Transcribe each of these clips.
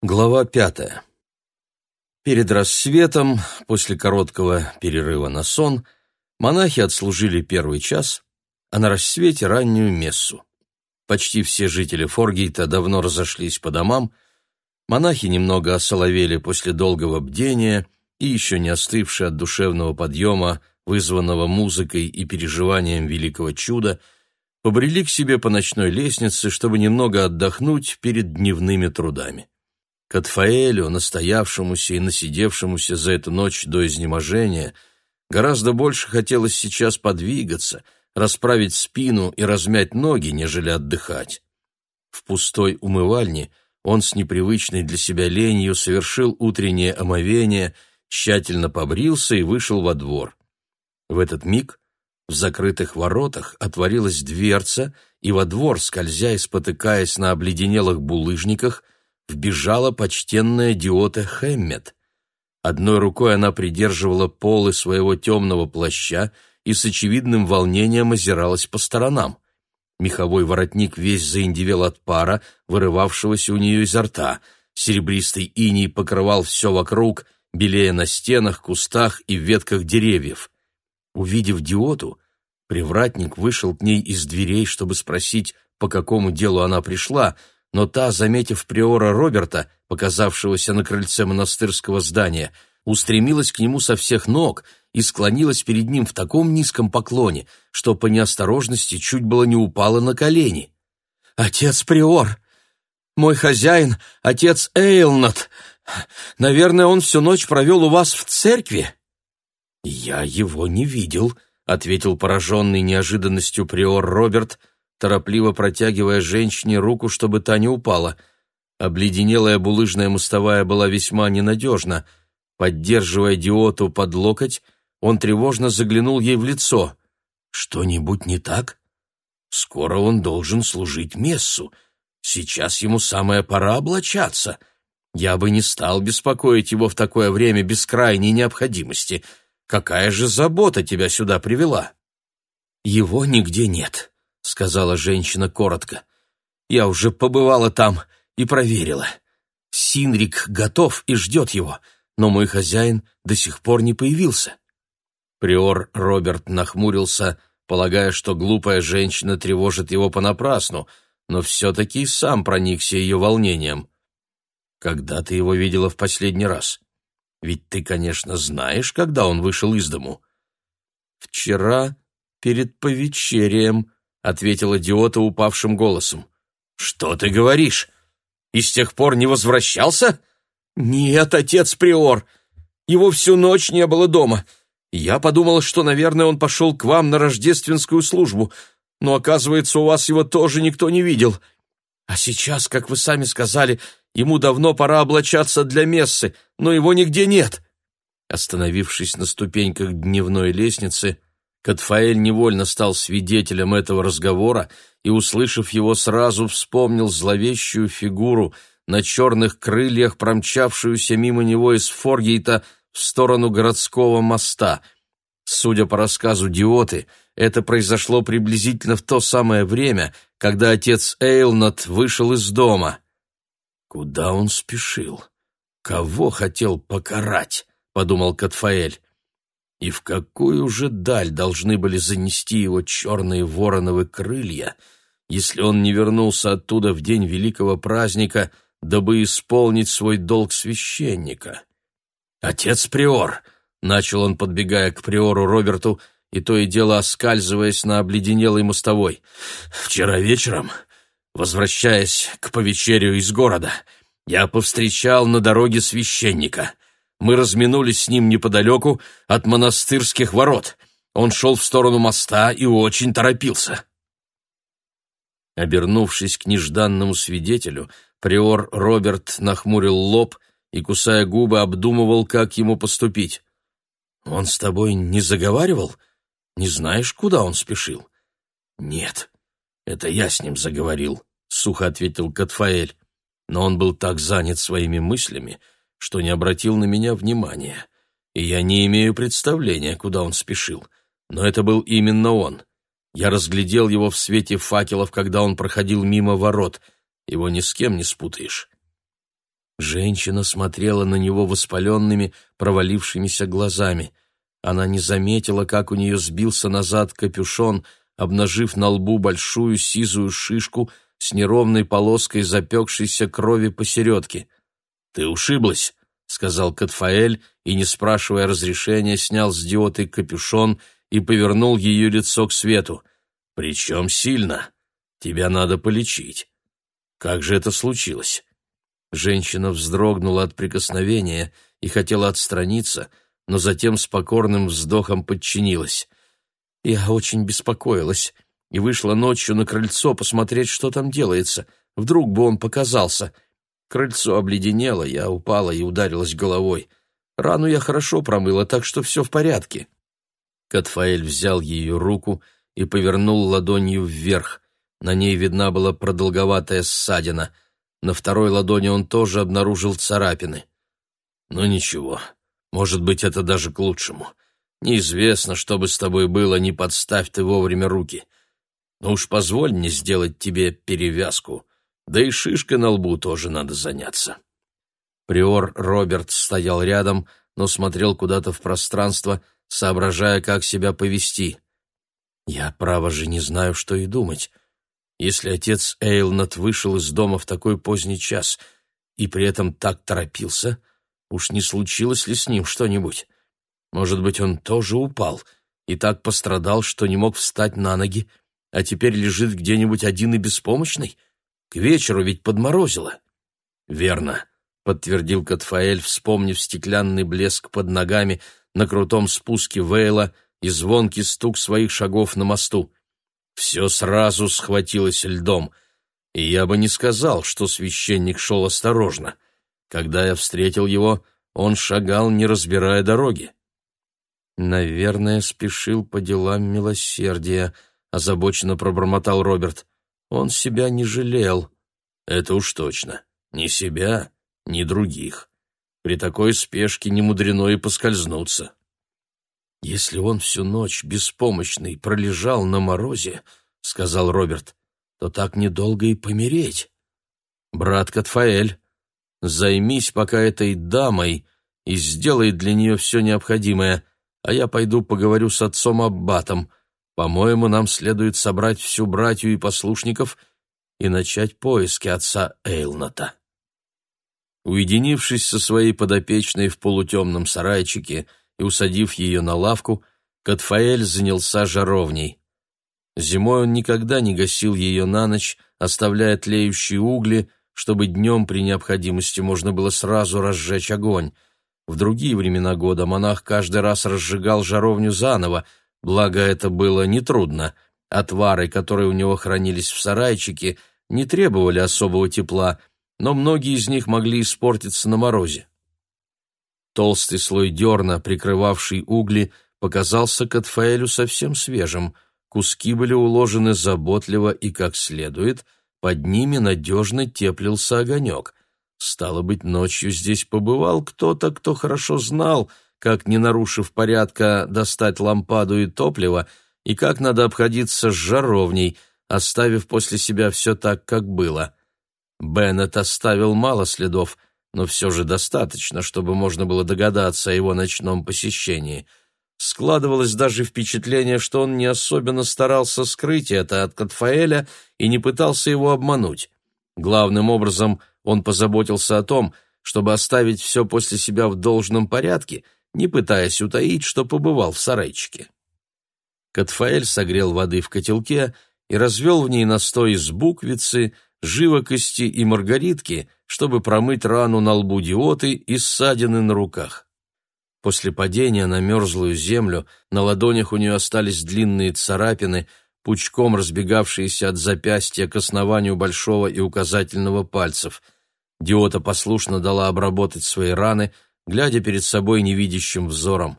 Глава пятая. Перед рассветом, после короткого перерыва на сон, монахи отслужили первый час, а на рассвете раннюю мессу. Почти все жители Форгейта давно разошлись по домам, монахи немного осоловели после долгого бдения и еще не остывшие от душевного подъема, вызванного музыкой и переживанием великого чуда, побрели к себе по ночной лестнице, чтобы немного отдохнуть перед дневными трудами. Катфаэлю, настоявшемуся и насидевшемуся за эту ночь до изнеможения, гораздо больше хотелось сейчас подвигаться, расправить спину и размять ноги, нежели отдыхать. В пустой умывальне он с непривычной для себя ленью совершил утреннее омовение, тщательно побрился и вышел во двор. В этот миг в закрытых воротах отворилась дверца, и во двор, скользя и спотыкаясь на обледенелых булыжниках, вбежала почтенная диота Хэммет. Одной рукой она придерживала полы своего темного плаща и с очевидным волнением озиралась по сторонам. Меховой воротник весь заиндевел от пара, вырывавшегося у нее изо рта. Серебристый иней покрывал все вокруг, белея на стенах, кустах и ветках деревьев. Увидев диоту, привратник вышел к ней из дверей, чтобы спросить, по какому делу она пришла, но та, заметив приора Роберта, показавшегося на крыльце монастырского здания, устремилась к нему со всех ног и склонилась перед ним в таком низком поклоне, что по неосторожности чуть было не упала на колени. «Отец приор! Мой хозяин, отец Эйлнат! Наверное, он всю ночь провел у вас в церкви?» «Я его не видел», — ответил пораженный неожиданностью приор Роберт, торопливо протягивая женщине руку, чтобы та не упала. Обледенелая булыжная мостовая была весьма ненадежна. Поддерживая диоту под локоть, он тревожно заглянул ей в лицо. «Что-нибудь не так? Скоро он должен служить мессу. Сейчас ему самая пора облачаться. Я бы не стал беспокоить его в такое время без крайней необходимости. Какая же забота тебя сюда привела?» «Его нигде нет», — сказала женщина коротко. «Я уже побывала там и проверила. Синрик готов и ждет его, но мой хозяин до сих пор не появился». Приор Роберт нахмурился, полагая, что глупая женщина тревожит его понапрасну, но все-таки сам проникся ее волнением. «Когда ты его видела в последний раз? Ведь ты, конечно, знаешь, когда он вышел из дому». «Вчера перед повечерием», — ответила Диота упавшим голосом. «Что ты говоришь? И с тех пор не возвращался?» «Нет, отец Приор. Его всю ночь не было дома. Я подумала, что, наверное, он пошел к вам на рождественскую службу, но, оказывается, у вас его тоже никто не видел. А сейчас, как вы сами сказали, ему давно пора облачаться для мессы, но его нигде нет». Остановившись на ступеньках дневной лестницы, Катфаэль невольно стал свидетелем этого разговора и, услышав его, сразу вспомнил зловещую фигуру на черных крыльях, промчавшуюся мимо него из Форгейта в сторону городского моста. Судя по рассказу Диоты, это произошло приблизительно в то самое время, когда отец Эйлнат вышел из дома. «Куда он спешил? Кого хотел покарать?» — подумал Катфаэль. И в какую же даль должны были занести его черные вороновы крылья, если он не вернулся оттуда в день великого праздника, дабы исполнить свой долг священника? «Отец Приор!» — начал он, подбегая к Приору Роберту, и то и дело оскальзываясь на обледенелой мостовой. «Вчера вечером, возвращаясь к повечерию из города, я повстречал на дороге священника» мы разминулись с ним неподалеку от монастырских ворот. Он шел в сторону моста и очень торопился. Обернувшись к нежданному свидетелю, приор Роберт нахмурил лоб и, кусая губы, обдумывал, как ему поступить. «Он с тобой не заговаривал? Не знаешь, куда он спешил?» «Нет, это я с ним заговорил», — сухо ответил Катфаэль. Но он был так занят своими мыслями, что не обратил на меня внимания, и я не имею представления, куда он спешил. Но это был именно он. Я разглядел его в свете факелов, когда он проходил мимо ворот. Его ни с кем не спутаешь. Женщина смотрела на него воспаленными, провалившимися глазами. Она не заметила, как у нее сбился назад капюшон, обнажив на лбу большую сизую шишку с неровной полоской запекшейся крови посередке. «Ты ушиблась?» — сказал Катфаэль и, не спрашивая разрешения, снял с диоты капюшон и повернул ее лицо к свету. «Причем сильно. Тебя надо полечить. Как же это случилось?» Женщина вздрогнула от прикосновения и хотела отстраниться, но затем с покорным вздохом подчинилась. «Я очень беспокоилась и вышла ночью на крыльцо посмотреть, что там делается. Вдруг бы он показался. Крыльцо обледенело, я упала и ударилась головой. Рану я хорошо промыла, так что все в порядке». Катфаэль взял ее руку и повернул ладонью вверх. На ней видна была продолговатая ссадина. На второй ладони он тоже обнаружил царапины. «Ну ничего, может быть, это даже к лучшему. Неизвестно, что бы с тобой было, не подставь ты вовремя руки. Но уж позволь мне сделать тебе перевязку, да и шишкой на лбу тоже надо заняться». Приор Роберт стоял рядом, но смотрел куда-то в пространство, соображая, как себя повести. «Я, право же, не знаю, что и думать. Если отец Эйлнат вышел из дома в такой поздний час и при этом так торопился, уж не случилось ли с ним что-нибудь? Может быть, он тоже упал и так пострадал, что не мог встать на ноги, а теперь лежит где-нибудь один и беспомощный? К вечеру ведь подморозило. Верно, подтвердил Катфаэль, вспомнив стеклянный блеск под ногами на крутом спуске Вейла и звонкий стук своих шагов на мосту. Все сразу схватилось льдом, и я бы не сказал, что священник шел осторожно. Когда я встретил его, он шагал, не разбирая дороги. «Наверное, спешил по делам милосердия», — озабоченно пробормотал Роберт. «Он себя не жалел». «Это уж точно. Ни себя, ни других. При такой спешке не мудрено и поскользнуться». «Если он всю ночь беспомощный пролежал на морозе, — сказал Роберт, — то так недолго и помереть. Брат Катфаэль, займись пока этой дамой и сделай для нее все необходимое, а я пойду поговорю с отцом Аббатом. По-моему, нам следует собрать всю братью и послушников и начать поиски отца Эйлната». Уединившись со своей подопечной в полутемном сарайчике, и, усадив ее на лавку, Катфаэль занялся жаровней. Зимой он никогда не гасил ее на ночь, оставляя тлеющие угли, чтобы днем при необходимости можно было сразу разжечь огонь. В другие времена года монах каждый раз разжигал жаровню заново, благо это было нетрудно. Отвары, которые у него хранились в сарайчике, не требовали особого тепла, но многие из них могли испортиться на морозе. Толстый слой дерна, прикрывавший угли, показался Катфаэлю совсем свежим. Куски были уложены заботливо и как следует, под ними надежно теплился огонек. Стало быть, ночью здесь побывал кто-то, кто хорошо знал, как, не нарушив порядка, достать лампаду и топливо, и как надо обходиться с жаровней, оставив после себя все так, как было. Беннет оставил мало следов — но все же достаточно, чтобы можно было догадаться о его ночном посещении. Складывалось даже впечатление, что он не особенно старался скрыть это от Катфаэля и не пытался его обмануть. Главным образом он позаботился о том, чтобы оставить все после себя в должном порядке, не пытаясь утаить, что побывал в сарайчике. Катфаэль согрел воды в котелке и развел в ней настой из буквицы, живокости и маргаритки, чтобы промыть рану на лбу диоты и ссадины на руках. После падения на мерзлую землю на ладонях у нее остались длинные царапины, пучком разбегавшиеся от запястья к основанию большого и указательного пальцев. Диота послушно дала обработать свои раны, глядя перед собой невидящим взором.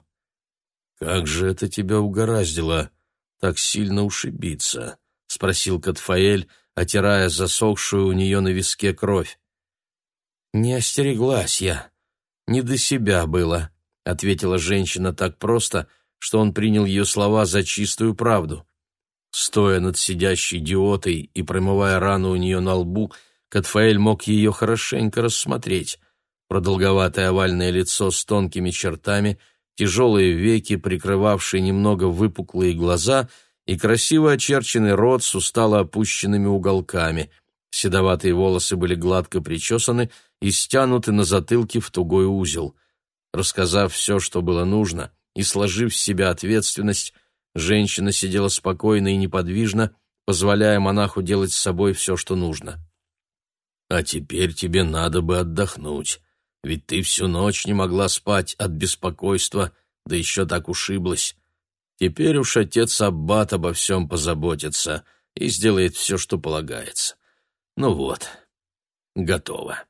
«Как же это тебя угораздило так сильно ушибиться?» — спросил Катфаэль, отирая засохшую у нее на виске кровь. «Не остереглась я. Не до себя было», — ответила женщина так просто, что он принял ее слова за чистую правду. Стоя над сидящей идиотой и промывая рану у нее на лбу, Катфаэль мог ее хорошенько рассмотреть. Продолговатое овальное лицо с тонкими чертами, тяжелые веки, прикрывавшие немного выпуклые глаза и красиво очерченный рот с устало опущенными уголками. Седоватые волосы были гладко причесаны и стянуты на затылке в тугой узел. Рассказав все, что было нужно, и сложив в себя ответственность, женщина сидела спокойно и неподвижно, позволяя монаху делать с собой все, что нужно. «А теперь тебе надо бы отдохнуть, ведь ты всю ночь не могла спать от беспокойства, да еще так ушиблась. Теперь уж отец Аббат обо всем позаботится и сделает все, что полагается. Ну вот, готово.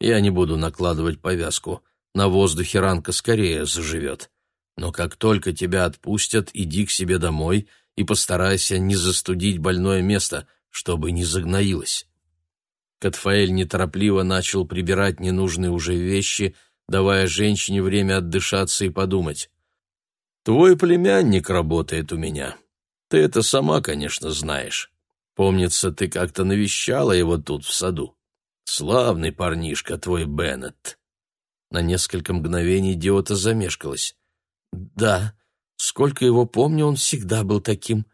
Я не буду накладывать повязку, на воздухе ранка скорее заживет. Но как только тебя отпустят, иди к себе домой и постарайся не застудить больное место, чтобы не загноилось. Катфаэль неторопливо начал прибирать ненужные уже вещи, давая женщине время отдышаться и подумать. «Твой племянник работает у меня. Ты это сама, конечно, знаешь. Помнится, ты как-то навещала его тут, в саду. Славный парнишка твой Беннет». На несколько мгновений Диота замешкалась. «Да, сколько его помню, он всегда был таким».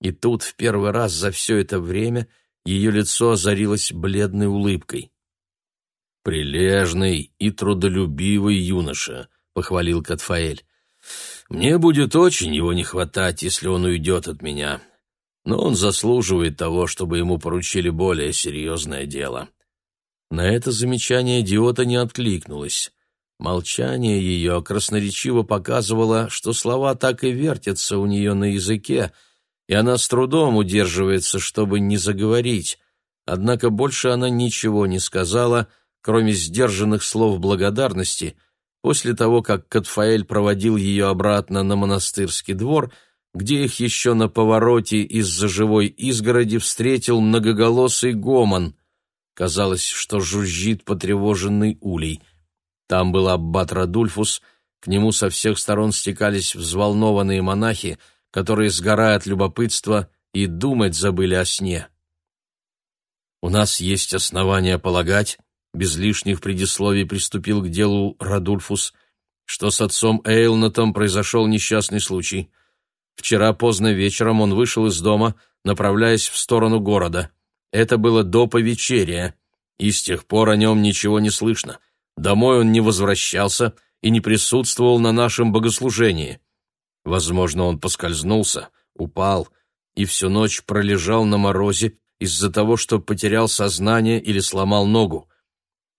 И тут в первый раз за все это время ее лицо озарилось бледной улыбкой. «Прилежный и трудолюбивый юноша», — похвалил Катфаэль. «Мне будет очень его не хватать, если он уйдет от меня. Но он заслуживает того, чтобы ему поручили более серьезное дело». На это замечание идиота не откликнулось. Молчание ее красноречиво показывало, что слова так и вертятся у нее на языке, и она с трудом удерживается, чтобы не заговорить. Однако больше она ничего не сказала, кроме сдержанных слов благодарности, после того, как Катфаэль проводил ее обратно на монастырский двор, где их еще на повороте из-за живой изгороди встретил многоголосый гомон. Казалось, что жужжит потревоженный улей — там был аббат Радульфус, к нему со всех сторон стекались взволнованные монахи, которые, сгорая от любопытства, и думать забыли о сне. «У нас есть основания полагать», — без лишних предисловий приступил к делу Радульфус, что с отцом Эйлнатом произошел несчастный случай. Вчера поздно вечером он вышел из дома, направляясь в сторону города. Это было до повечерия, и с тех пор о нем ничего не слышно — Домой он не возвращался и не присутствовал на нашем богослужении. Возможно, он поскользнулся, упал и всю ночь пролежал на морозе из-за того, что потерял сознание или сломал ногу.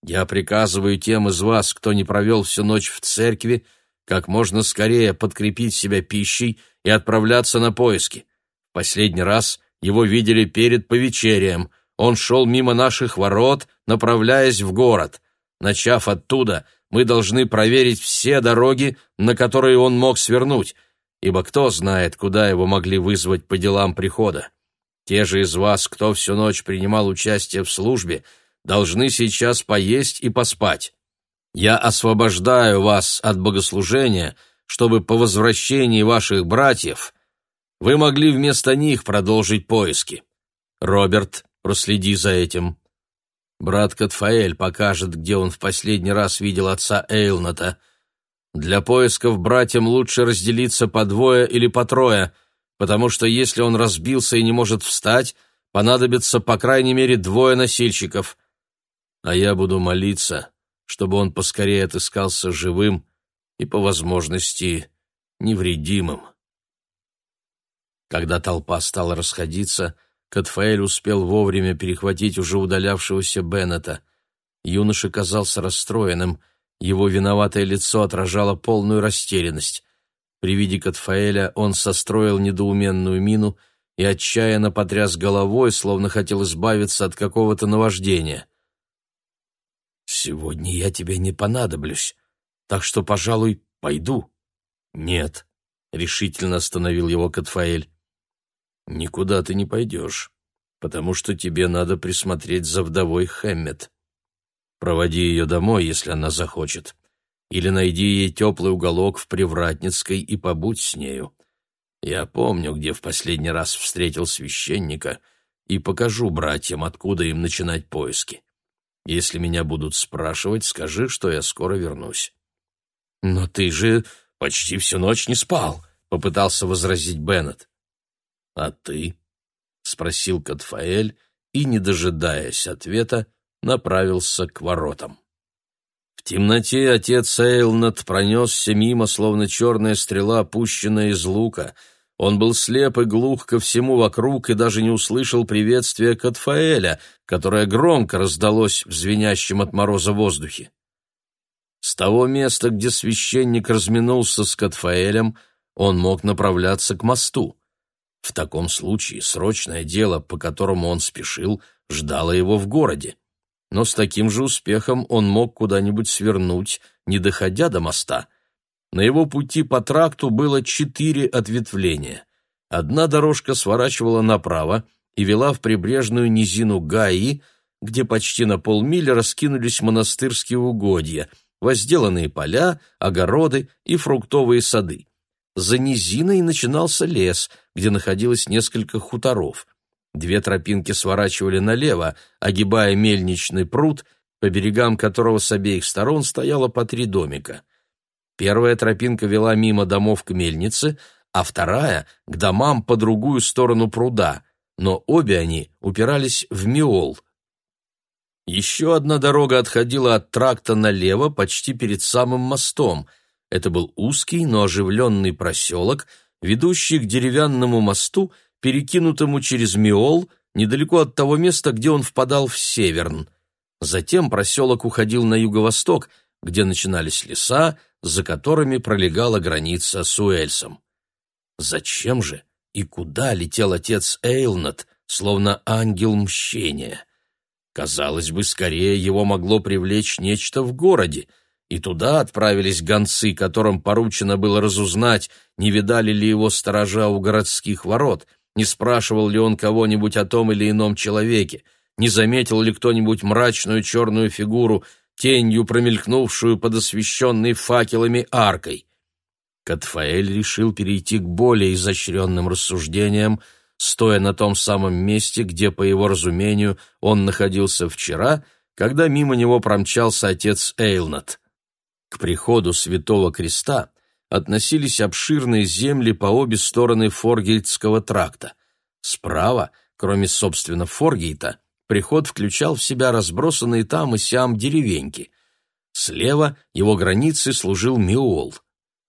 Я приказываю тем из вас, кто не провел всю ночь в церкви, как можно скорее подкрепить себя пищей и отправляться на поиски. Последний раз его видели перед повечерием. Он шел мимо наших ворот, направляясь в город. Начав оттуда, мы должны проверить все дороги, на которые он мог свернуть, ибо кто знает, куда его могли вызвать по делам прихода. Те же из вас, кто всю ночь принимал участие в службе, должны сейчас поесть и поспать. Я освобождаю вас от богослужения, чтобы по возвращении ваших братьев вы могли вместо них продолжить поиски. Роберт, проследи за этим. Брат Катфаэль покажет, где он в последний раз видел отца Эйлната. Для поисков братьям лучше разделиться по двое или по трое, потому что если он разбился и не может встать, понадобится по крайней мере двое носильщиков. А я буду молиться, чтобы он поскорее отыскался живым и, по возможности, невредимым. Когда толпа стала расходиться, Катфаэль успел вовремя перехватить уже удалявшегося Беннета. Юноша казался расстроенным, его виноватое лицо отражало полную растерянность. При виде Катфаэля он состроил недоуменную мину и отчаянно потряс головой, словно хотел избавиться от какого-то наваждения. «Сегодня я тебе не понадоблюсь, так что, пожалуй, пойду». «Нет», — решительно остановил его Катфаэль. Никуда ты не пойдешь, потому что тебе надо присмотреть за вдовой Хэммет. Проводи ее домой, если она захочет, или найди ей теплый уголок в Привратницкой и побудь с нею. Я помню, где в последний раз встретил священника, и покажу братьям, откуда им начинать поиски. Если меня будут спрашивать, скажи, что я скоро вернусь». «Но ты же почти всю ночь не спал», — попытался возразить Беннет. «А ты?» — спросил Катфаэль и, не дожидаясь ответа, направился к воротам. В темноте отец Эйлнат пронесся мимо, словно черная стрела, пущенная из лука. Он был слеп и глух ко всему вокруг и даже не услышал приветствия Катфаэля, которое громко раздалось в звенящем от мороза воздухе. С того места, где священник разминулся с Катфаэлем, он мог направляться к мосту. В таком случае срочное дело, по которому он спешил, ждало его в городе но с таким же успехом он мог куда-нибудь свернуть, не доходя до моста. На его пути по тракту было четыре ответвления. Одна дорожка сворачивала направо и вела в прибрежную низину Гаи, где почти на полмили раскинулись монастырские угодья, возделанные поля, огороды и фруктовые сады. За низиной начинался лес, где находилось несколько хуторов. Две тропинки сворачивали налево, огибая мельничный пруд, по берегам которого с обеих сторон стояло по три домика. Первая тропинка вела мимо домов к мельнице, а вторая — к домам по другую сторону пруда, но обе они упирались в Миол. Еще одна дорога отходила от тракта налево почти перед самым мостом. Это был узкий, но оживленный проселок, ведущий к деревянному мосту перекинутому через Миол, недалеко от того места, где он впадал в Северн. Затем проселок уходил на юго-восток, где начинались леса, за которыми пролегала граница с Уэльсом. Зачем же и куда летел отец Эйлнат, словно ангел мщения? Казалось бы, скорее его могло привлечь нечто в городе, и туда отправились гонцы, которым поручено было разузнать, не видали ли его сторожа у городских ворот — не спрашивал ли он кого-нибудь о том или ином человеке, не заметил ли кто-нибудь мрачную черную фигуру, тенью промелькнувшую под освещенной факелами аркой. Катфаэль решил перейти к более изощренным рассуждениям, стоя на том самом месте, где, по его разумению, он находился вчера, когда мимо него промчался отец Эйлнат. К приходу Святого Креста относились обширные земли по обе стороны Форгейтского тракта. Справа, кроме, собственно, Форгейта, приход включал в себя разбросанные там и сям деревеньки. Слева его границей служил Миол.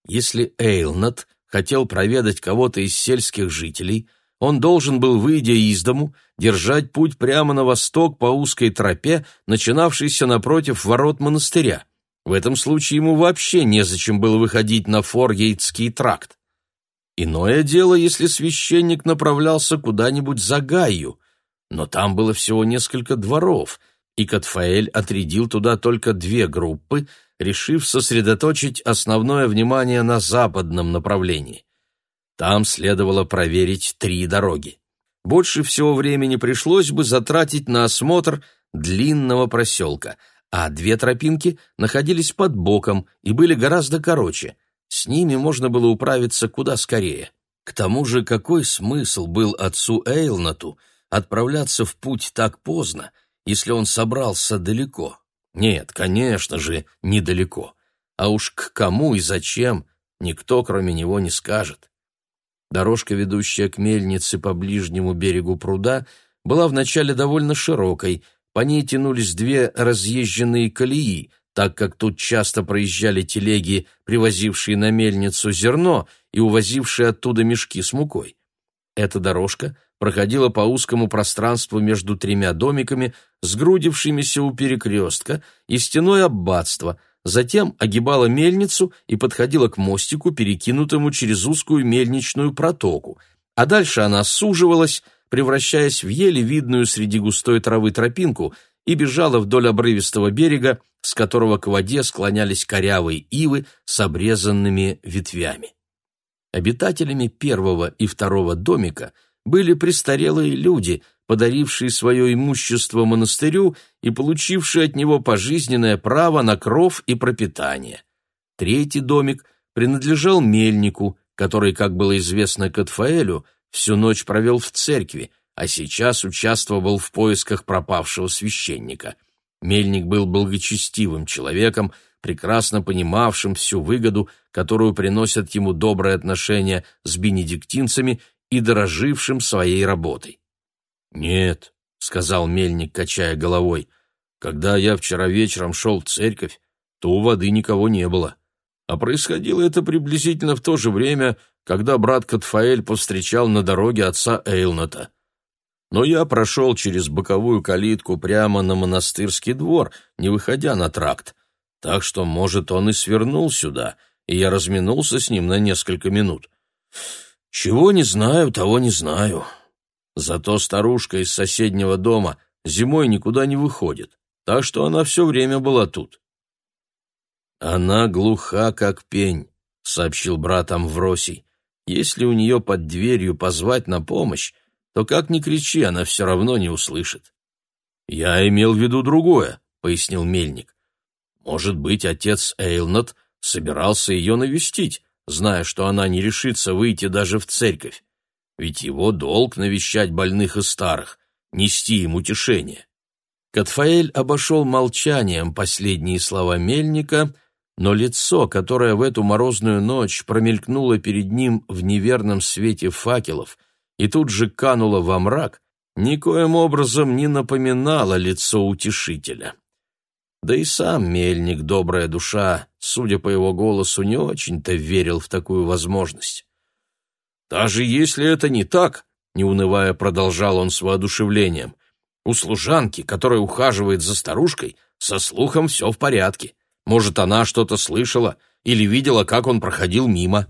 Если Эйлнат хотел проведать кого-то из сельских жителей, он должен был, выйдя из дому, держать путь прямо на восток по узкой тропе, начинавшейся напротив ворот монастыря. В этом случае ему вообще незачем было выходить на Форгейтский тракт. Иное дело, если священник направлялся куда-нибудь за Гаю, но там было всего несколько дворов, и Катфаэль отрядил туда только две группы, решив сосредоточить основное внимание на западном направлении. Там следовало проверить три дороги. Больше всего времени пришлось бы затратить на осмотр длинного проселка — а две тропинки находились под боком и были гораздо короче. С ними можно было управиться куда скорее. К тому же какой смысл был отцу Эйлнату отправляться в путь так поздно, если он собрался далеко? Нет, конечно же, недалеко. А уж к кому и зачем, никто кроме него не скажет. Дорожка, ведущая к мельнице по ближнему берегу пруда, была вначале довольно широкой, по ней тянулись две разъезженные колеи, так как тут часто проезжали телеги, привозившие на мельницу зерно и увозившие оттуда мешки с мукой. Эта дорожка проходила по узкому пространству между тремя домиками, сгрудившимися у перекрестка, и стеной аббатства, затем огибала мельницу и подходила к мостику, перекинутому через узкую мельничную протоку, а дальше она суживалась, превращаясь в еле видную среди густой травы тропинку, и бежала вдоль обрывистого берега, с которого к воде склонялись корявые ивы с обрезанными ветвями. Обитателями первого и второго домика были престарелые люди, подарившие свое имущество монастырю и получившие от него пожизненное право на кров и пропитание. Третий домик принадлежал мельнику, который, как было известно Катфаэлю, всю ночь провел в церкви, а сейчас участвовал в поисках пропавшего священника. Мельник был благочестивым человеком, прекрасно понимавшим всю выгоду, которую приносят ему добрые отношения с бенедиктинцами и дорожившим своей работой. «Нет», — сказал Мельник, качая головой, — «когда я вчера вечером шел в церковь, то у воды никого не было. А происходило это приблизительно в то же время, когда брат Катфаэль повстречал на дороге отца Эйлната. Но я прошел через боковую калитку прямо на монастырский двор, не выходя на тракт. Так что, может, он и свернул сюда, и я разминулся с ним на несколько минут. Чего не знаю, того не знаю. Зато старушка из соседнего дома зимой никуда не выходит, так что она все время была тут. Она глуха, как пень, — сообщил брат Амвросий. Если у нее под дверью позвать на помощь, то как ни кричи, она все равно не услышит. «Я имел в виду другое», — пояснил Мельник. «Может быть, отец Эйлнот собирался ее навестить, зная, что она не решится выйти даже в церковь. Ведь его долг навещать больных и старых, нести им утешение». Катфаэль обошел молчанием последние слова Мельника но лицо, которое в эту морозную ночь промелькнуло перед ним в неверном свете факелов и тут же кануло во мрак, никоим образом не напоминало лицо утешителя. Да и сам мельник, добрая душа, судя по его голосу, не очень-то верил в такую возможность. «Даже если это не так», — не унывая продолжал он с воодушевлением, «у служанки, которая ухаживает за старушкой, со слухом все в порядке. Может, она что-то слышала или видела, как он проходил мимо.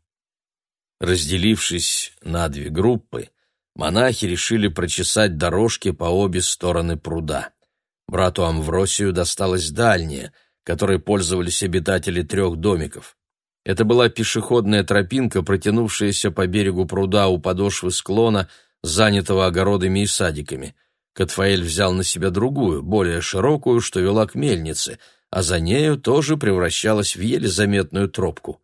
Разделившись на две группы, монахи решили прочесать дорожки по обе стороны пруда. Брату Амвросию досталась дальняя, которой пользовались обитатели трех домиков. Это была пешеходная тропинка, протянувшаяся по берегу пруда у подошвы склона, занятого огородами и садиками. Катфаэль взял на себя другую, более широкую, что вела к мельнице, а за нею тоже превращалась в еле заметную тропку.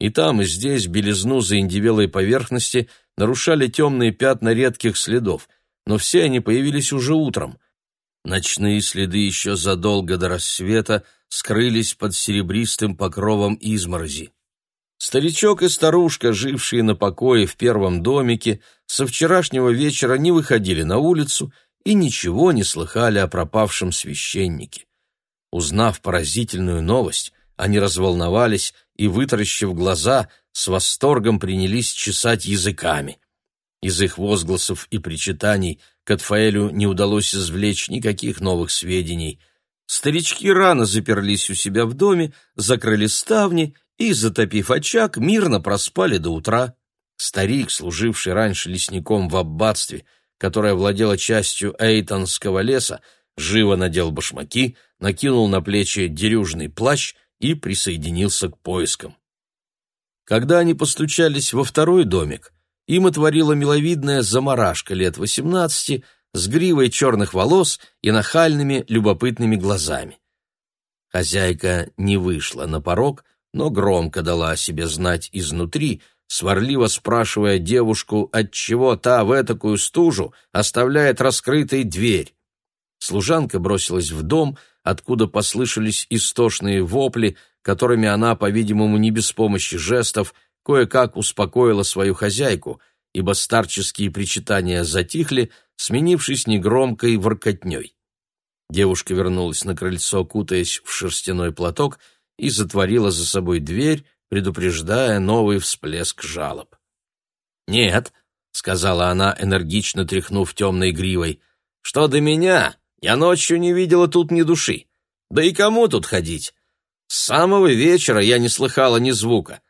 И там, и здесь белизну заиндивелой поверхности нарушали темные пятна редких следов, но все они появились уже утром. Ночные следы еще задолго до рассвета скрылись под серебристым покровом изморози. Старичок и старушка, жившие на покое в первом домике, со вчерашнего вечера не выходили на улицу и ничего не слыхали о пропавшем священнике. Узнав поразительную новость, они разволновались и, вытаращив глаза, с восторгом принялись чесать языками. Из их возгласов и причитаний Катфаэлю не удалось извлечь никаких новых сведений. Старички рано заперлись у себя в доме, закрыли ставни и, затопив очаг, мирно проспали до утра. Старик, служивший раньше лесником в аббатстве, которое владело частью Эйтонского леса, живо надел башмаки, накинул на плечи дерюжный плащ и присоединился к поискам. Когда они постучались во второй домик, им отворила миловидная заморашка лет восемнадцати с гривой черных волос и нахальными любопытными глазами. Хозяйка не вышла на порог, но громко дала о себе знать изнутри, сварливо спрашивая девушку, отчего та в этакую стужу оставляет раскрытой дверь. Служанка бросилась в дом, откуда послышались истошные вопли, которыми она, по-видимому, не без помощи жестов, кое-как успокоила свою хозяйку, ибо старческие причитания затихли, сменившись негромкой воркотней. Девушка вернулась на крыльцо, кутаясь в шерстяной платок, и затворила за собой дверь, предупреждая новый всплеск жалоб. «Нет», — сказала она, энергично тряхнув темной гривой, — «что до меня, я ночью не видела тут ни души. Да и кому тут ходить? С самого вечера я не слыхала ни звука.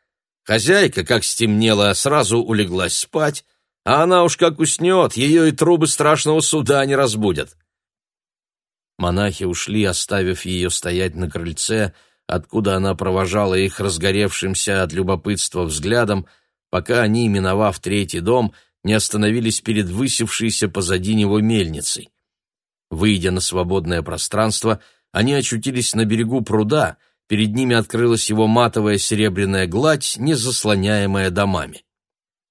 Хозяйка, как стемнело, сразу улеглась спать, а она уж как уснет, ее и трубы страшного суда не разбудят. Монахи ушли, оставив ее стоять на крыльце, откуда она провожала их разгоревшимся от любопытства взглядом, пока они, миновав третий дом, не остановились перед высевшейся позади него мельницей. Выйдя на свободное пространство, они очутились на берегу пруда, перед ними открылась его матовая серебряная гладь, не заслоняемая домами.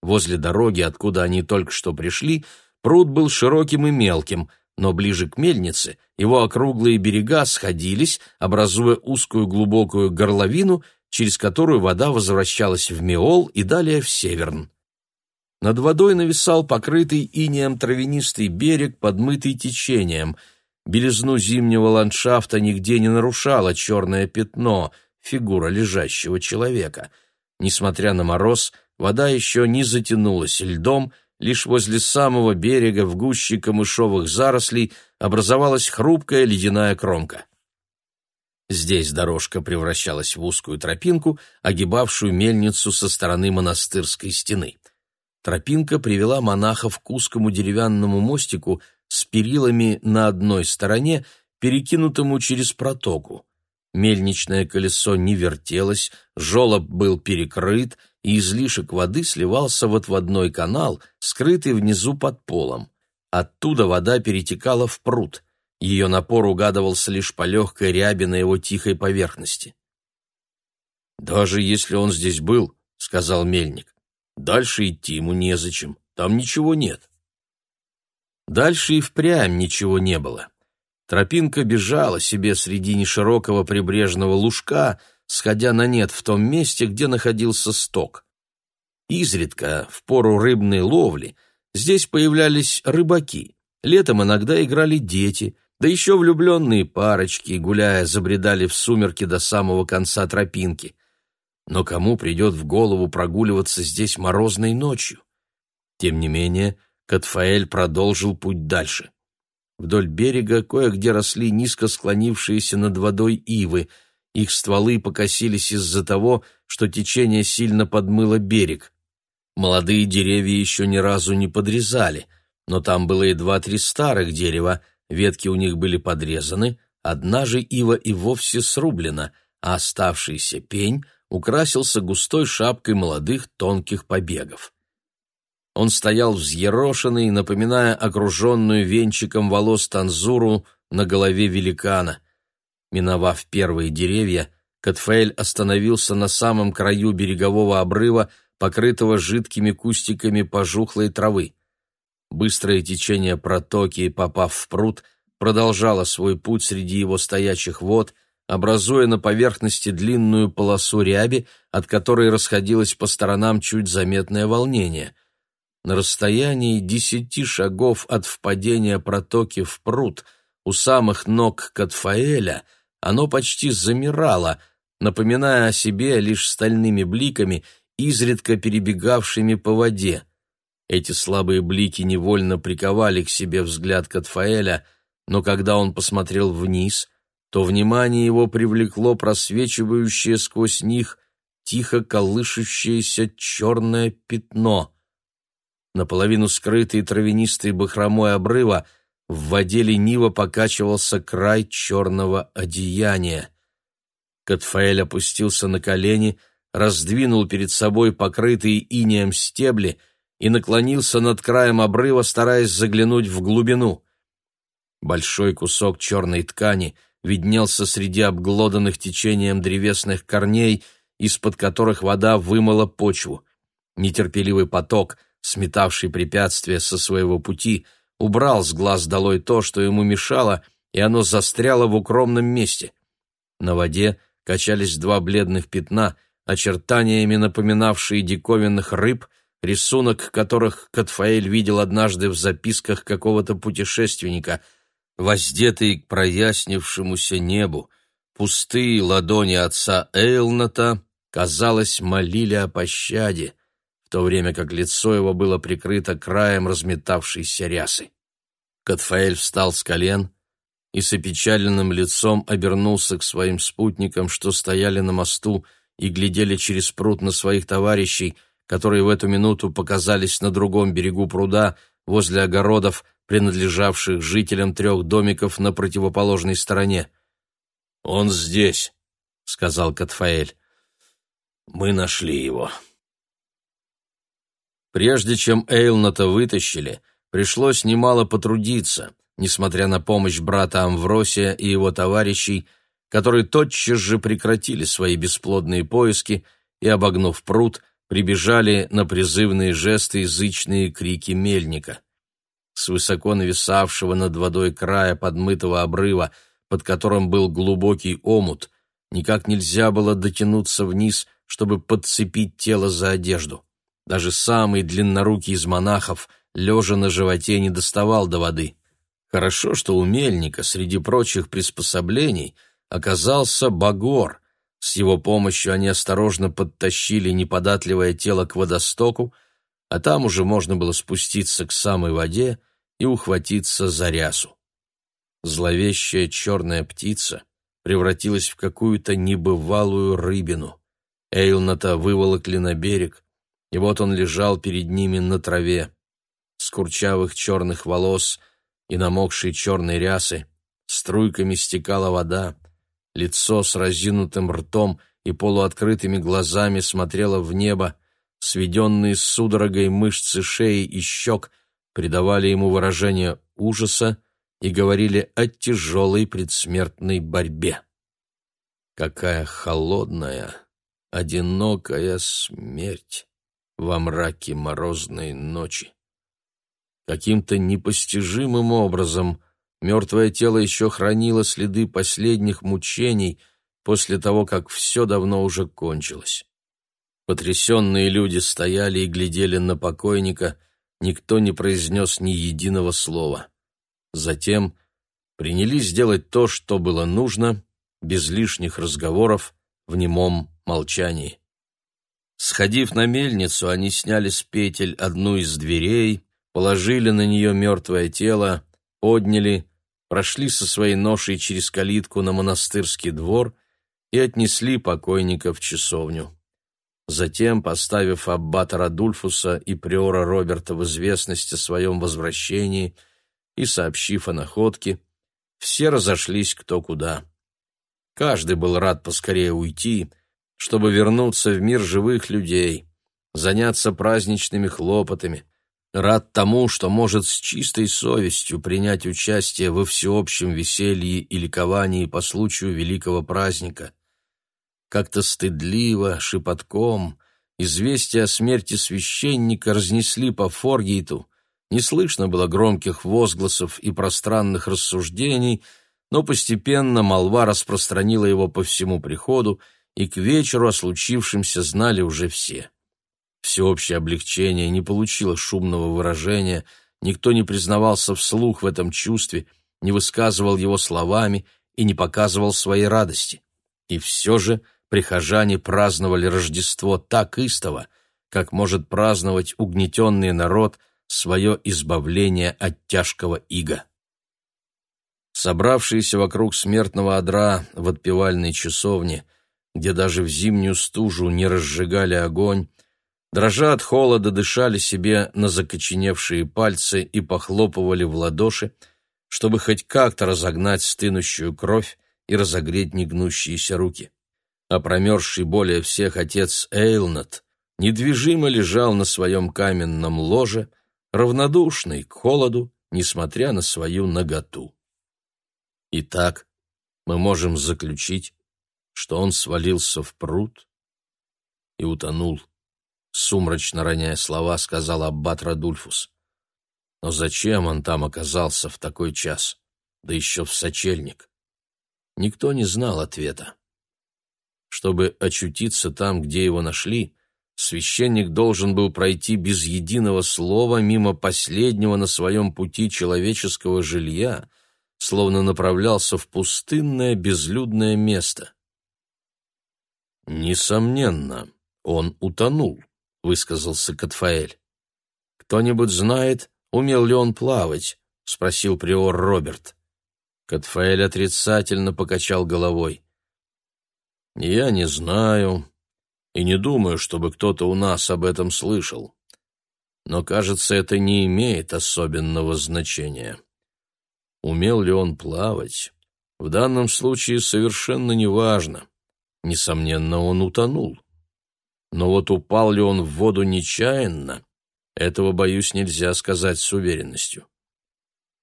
Возле дороги, откуда они только что пришли, пруд был широким и мелким, но ближе к мельнице его округлые берега сходились, образуя узкую глубокую горловину, через которую вода возвращалась в Меол и далее в Северн. Над водой нависал покрытый инеем травянистый берег, подмытый течением. Белизну зимнего ландшафта нигде не нарушало черное пятно, фигура лежащего человека. Несмотря на мороз, вода еще не затянулась льдом, лишь возле самого берега в гуще камышовых зарослей образовалась хрупкая ледяная кромка. Здесь дорожка превращалась в узкую тропинку, огибавшую мельницу со стороны монастырской стены. Тропинка привела монахов к узкому деревянному мостику с перилами на одной стороне, перекинутому через протоку. Мельничное колесо не вертелось, жолоб был перекрыт, и излишек воды сливался в отводной канал, скрытый внизу под полом. Оттуда вода перетекала в пруд. Ее напор угадывался лишь по легкой ряби на его тихой поверхности. «Даже если он здесь был, — сказал мельник, Дальше идти ему незачем, там ничего нет. Дальше и впрямь ничего не было. Тропинка бежала себе среди неширокого прибрежного лужка, сходя на нет в том месте, где находился сток. Изредка, в пору рыбной ловли, здесь появлялись рыбаки. Летом иногда играли дети, да еще влюбленные парочки, гуляя, забредали в сумерки до самого конца тропинки. Но кому придет в голову прогуливаться здесь морозной ночью? Тем не менее, Катфаэль продолжил путь дальше. Вдоль берега кое-где росли низко склонившиеся над водой ивы. Их стволы покосились из-за того, что течение сильно подмыло берег. Молодые деревья еще ни разу не подрезали, но там было и два-три старых дерева, ветки у них были подрезаны, одна же ива и вовсе срублена, а оставшийся пень украсился густой шапкой молодых тонких побегов. Он стоял взъерошенный, напоминая окруженную венчиком волос танзуру на голове великана. Миновав первые деревья, Катфаэль остановился на самом краю берегового обрыва, покрытого жидкими кустиками пожухлой травы. Быстрое течение протоки, попав в пруд, продолжало свой путь среди его стоячих вод — образуя на поверхности длинную полосу ряби, от которой расходилось по сторонам чуть заметное волнение. На расстоянии десяти шагов от впадения протоки в пруд, у самых ног Катфаэля, оно почти замирало, напоминая о себе лишь стальными бликами, изредка перебегавшими по воде. Эти слабые блики невольно приковали к себе взгляд Катфаэля, но когда он посмотрел вниз — то внимание его привлекло просвечивающее сквозь них тихо колышущееся черное пятно. Наполовину скрытый травянистой бахромой обрыва в воде лениво покачивался край черного одеяния. Катфаэль опустился на колени, раздвинул перед собой покрытые инеем стебли и наклонился над краем обрыва, стараясь заглянуть в глубину. Большой кусок черной ткани — виднелся среди обглоданных течением древесных корней, из-под которых вода вымыла почву. Нетерпеливый поток, сметавший препятствия со своего пути, убрал с глаз долой то, что ему мешало, и оно застряло в укромном месте. На воде качались два бледных пятна, очертаниями напоминавшие диковинных рыб, рисунок которых Катфаэль видел однажды в записках какого-то путешественника — воздетые к прояснившемуся небу, пустые ладони отца Эйлната, казалось, молили о пощаде, в то время как лицо его было прикрыто краем разметавшейся рясы. Катфаэль встал с колен и с опечаленным лицом обернулся к своим спутникам, что стояли на мосту и глядели через пруд на своих товарищей, которые в эту минуту показались на другом берегу пруда, возле огородов, принадлежавших жителям трех домиков на противоположной стороне. «Он здесь», — сказал Катфаэль. «Мы нашли его». Прежде чем Эйлната вытащили, пришлось немало потрудиться, несмотря на помощь брата Амвросия и его товарищей, которые тотчас же прекратили свои бесплодные поиски и, обогнув пруд, прибежали на призывные жесты язычные крики мельника. С высоко нависавшего над водой края подмытого обрыва, под которым был глубокий омут, никак нельзя было дотянуться вниз, чтобы подцепить тело за одежду. Даже самый длиннорукий из монахов, лежа на животе, не доставал до воды. Хорошо, что у мельника среди прочих приспособлений оказался багор. С его помощью они осторожно подтащили неподатливое тело к водостоку, а там уже можно было спуститься к самой воде и ухватиться за рясу. Зловещая черная птица превратилась в какую-то небывалую рыбину. Эйлната выволокли на берег, и вот он лежал перед ними на траве. С курчавых черных волос и намокшей черной рясы струйками стекала вода, лицо с разинутым ртом и полуоткрытыми глазами смотрело в небо, сведенные судорогой мышцы шеи и щек придавали ему выражение ужаса и говорили о тяжелой предсмертной борьбе. Какая холодная, одинокая смерть во мраке морозной ночи. Каким-то непостижимым образом мертвое тело еще хранило следы последних мучений после того, как все давно уже кончилось. Потрясенные люди стояли и глядели на покойника, никто не произнес ни единого слова. Затем принялись делать то, что было нужно, без лишних разговоров, в немом молчании. Сходив на мельницу, они сняли с петель одну из дверей, положили на нее мертвое тело, подняли, прошли со своей ношей через калитку на монастырский двор и отнесли покойника в часовню. Затем, поставив аббата Радульфуса и приора Роберта в известность о своем возвращении и сообщив о находке, все разошлись кто куда. Каждый был рад поскорее уйти, чтобы вернуться в мир живых людей, заняться праздничными хлопотами — рад тому, что может с чистой совестью принять участие во всеобщем веселье и ликовании по случаю великого праздника. Как-то стыдливо, шепотком, известие о смерти священника разнесли по Форгейту, не слышно было громких возгласов и пространных рассуждений, но постепенно молва распространила его по всему приходу, и к вечеру о случившемся знали уже все. Всеобщее облегчение не получило шумного выражения, никто не признавался вслух в этом чувстве, не высказывал его словами и не показывал своей радости. И все же прихожане праздновали Рождество так истово, как может праздновать угнетенный народ свое избавление от тяжкого ига. Собравшиеся вокруг смертного одра в отпевальной часовне, где даже в зимнюю стужу не разжигали огонь, дрожа от холода, дышали себе на закоченевшие пальцы и похлопывали в ладоши, чтобы хоть как-то разогнать стынущую кровь и разогреть негнущиеся руки. А промерзший более всех отец Эйлнат недвижимо лежал на своем каменном ложе, равнодушный к холоду, несмотря на свою наготу. Итак, мы можем заключить, что он свалился в пруд и утонул сумрачно роняя слова, сказал аббат Радульфус. Но зачем он там оказался в такой час, да еще в сочельник? Никто не знал ответа. Чтобы очутиться там, где его нашли, священник должен был пройти без единого слова мимо последнего на своем пути человеческого жилья, словно направлялся в пустынное безлюдное место. Несомненно, он утонул высказался Катфаэль. Кто-нибудь знает, умел ли он плавать? спросил приор Роберт. Катфаэль отрицательно покачал головой. Я не знаю и не думаю, чтобы кто-то у нас об этом слышал. Но, кажется, это не имеет особенного значения. Умел ли он плавать? В данном случае совершенно неважно. Несомненно, он утонул. Но вот упал ли он в воду нечаянно, этого, боюсь, нельзя сказать с уверенностью.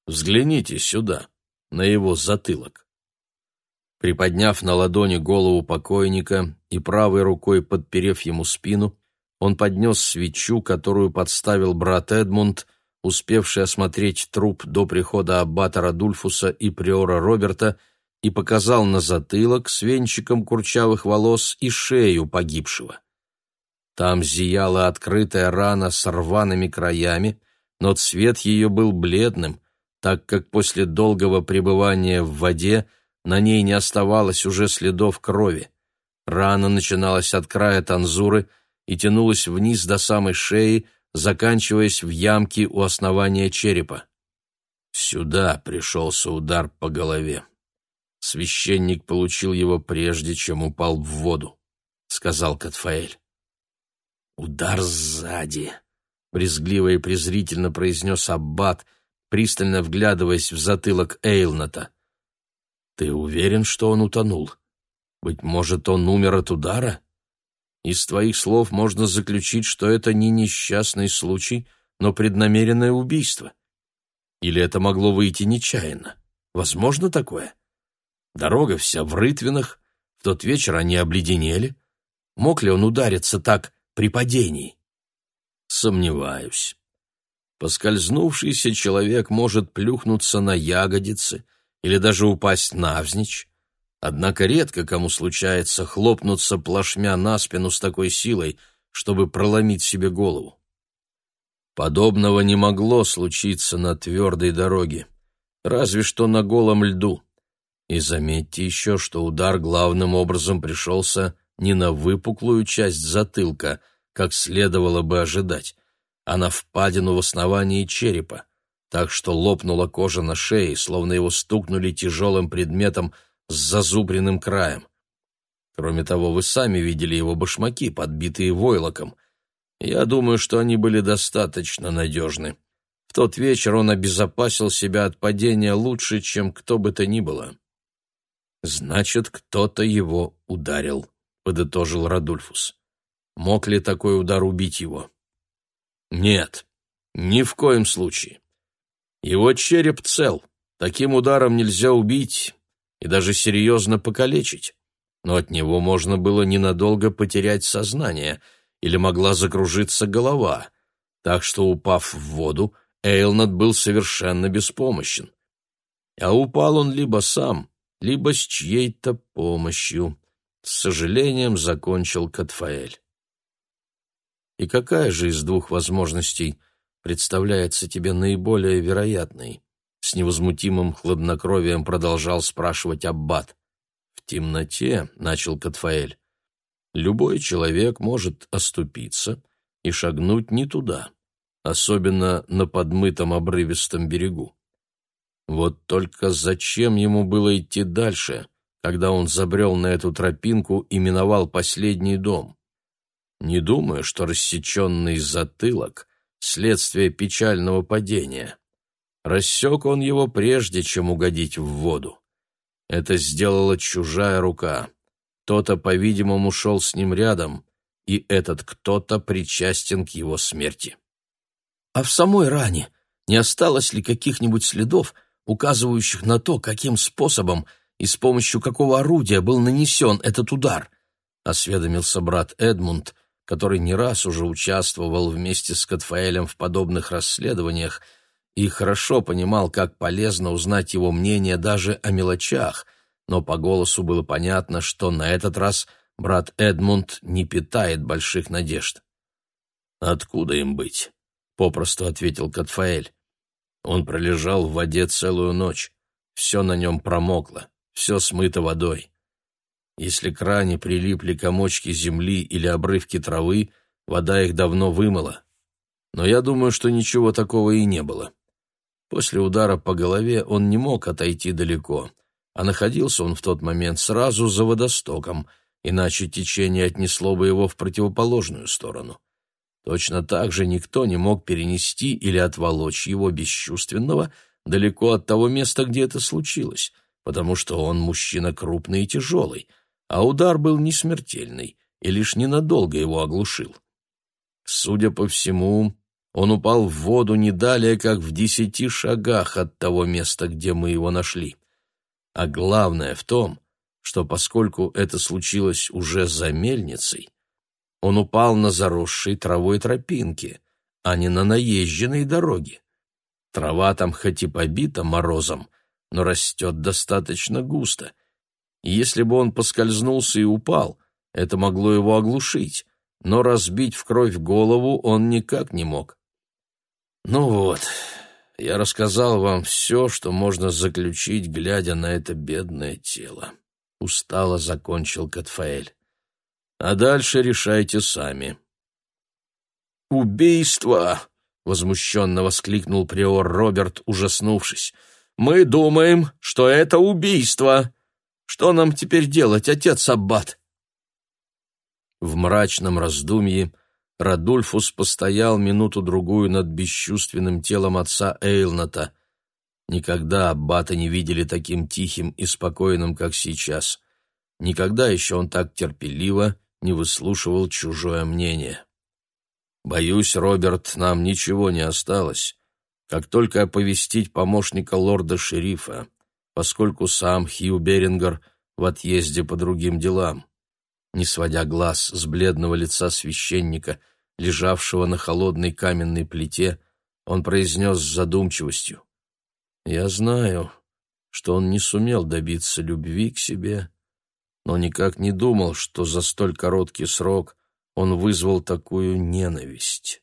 Взгляните сюда, на его затылок. Приподняв на ладони голову покойника и правой рукой подперев ему спину, он поднес свечу, которую подставил брат Эдмунд, успевший осмотреть труп до прихода аббата Радульфуса и приора Роберта, и показал на затылок с венчиком курчавых волос и шею погибшего. Там зияла открытая рана с рваными краями, но цвет ее был бледным, так как после долгого пребывания в воде на ней не оставалось уже следов крови. Рана начиналась от края танзуры и тянулась вниз до самой шеи, заканчиваясь в ямке у основания черепа. Сюда пришелся удар по голове. Священник получил его прежде, чем упал в воду, — сказал Катфаэль. «Удар сзади», — брезгливо и презрительно произнес Аббат, пристально вглядываясь в затылок Эйлната. «Ты уверен, что он утонул? Быть может, он умер от удара? Из твоих слов можно заключить, что это не несчастный случай, но преднамеренное убийство. Или это могло выйти нечаянно? Возможно такое? Дорога вся в рытвинах, в тот вечер они обледенели. Мог ли он удариться так при падении? Сомневаюсь. Поскользнувшийся человек может плюхнуться на ягодицы или даже упасть навзничь, Однако редко кому случается хлопнуться плашмя на спину с такой силой, чтобы проломить себе голову. Подобного не могло случиться на твердой дороге, разве что на голом льду. И заметьте еще, что удар главным образом пришелся не на выпуклую часть затылка, как следовало бы ожидать, а на впадину в основании черепа, так что лопнула кожа на шее, словно его стукнули тяжелым предметом с зазубренным краем. Кроме того, вы сами видели его башмаки, подбитые войлоком. Я думаю, что они были достаточно надежны. В тот вечер он обезопасил себя от падения лучше, чем кто бы то ни было. «Значит, кто-то его ударил», — подытожил Радульфус. «Мог ли такой удар убить его?» «Нет, ни в коем случае. Его череп цел. Таким ударом нельзя убить, и даже серьезно покалечить, но от него можно было ненадолго потерять сознание или могла закружиться голова, так что, упав в воду, Эйлнат был совершенно беспомощен. А упал он либо сам, либо с чьей-то помощью. С сожалением закончил Катфаэль. И какая же из двух возможностей представляется тебе наиболее вероятной? с невозмутимым хладнокровием продолжал спрашивать Аббат. «В темноте», — начал Катфаэль, — «любой человек может оступиться и шагнуть не туда, особенно на подмытом обрывистом берегу. Вот только зачем ему было идти дальше, когда он забрел на эту тропинку и миновал последний дом? Не думаю, что рассеченный затылок — следствие печального падения». Рассек он его прежде, чем угодить в воду. Это сделала чужая рука. Кто-то, по-видимому, шел с ним рядом, и этот кто-то причастен к его смерти. А в самой ране не осталось ли каких-нибудь следов, указывающих на то, каким способом и с помощью какого орудия был нанесен этот удар? Осведомился брат Эдмунд, который не раз уже участвовал вместе с Катфаэлем в подобных расследованиях, и хорошо понимал, как полезно узнать его мнение даже о мелочах, но по голосу было понятно, что на этот раз брат Эдмунд не питает больших надежд. «Откуда им быть?» — попросту ответил Катфаэль. Он пролежал в воде целую ночь. Все на нем промокло, все смыто водой. Если к ране прилипли комочки земли или обрывки травы, вода их давно вымыла. Но я думаю, что ничего такого и не было. После удара по голове он не мог отойти далеко, а находился он в тот момент сразу за водостоком, иначе течение отнесло бы его в противоположную сторону. Точно так же никто не мог перенести или отволочь его бесчувственного далеко от того места, где это случилось, потому что он мужчина крупный и тяжелый, а удар был не смертельный и лишь ненадолго его оглушил. Судя по всему, он упал в воду не далее, как в десяти шагах от того места, где мы его нашли. А главное в том, что поскольку это случилось уже за мельницей, он упал на заросшей травой тропинке, а не на наезженной дороге, Трава там хоть и побита морозом, но растет достаточно густо. Если бы он поскользнулся и упал, это могло его оглушить, но разбить в кровь голову он никак не мог. Ну вот, я рассказал вам все, что можно заключить, глядя на это бедное тело. Устало закончил Катфаэль. А дальше решайте сами. «Убийство!» — возмущенно воскликнул приор Роберт, ужаснувшись. «Мы думаем, что это убийство. Что нам теперь делать, отец Аббат?» В мрачном раздумье Радульфус постоял минуту-другую над бесчувственным телом отца Эйлната. Никогда Аббата не видели таким тихим и спокойным, как сейчас. Никогда еще он так терпеливо не выслушивал чужое мнение. «Боюсь, Роберт, нам ничего не осталось, как только оповестить помощника лорда-шерифа, поскольку сам Хью Берингер в отъезде по другим делам». Не сводя глаз с бледного лица священника, лежавшего на холодной каменной плите, он произнес с задумчивостью. «Я знаю, что он не сумел добиться любви к себе, но никак не думал, что за столь короткий срок он вызвал такую ненависть.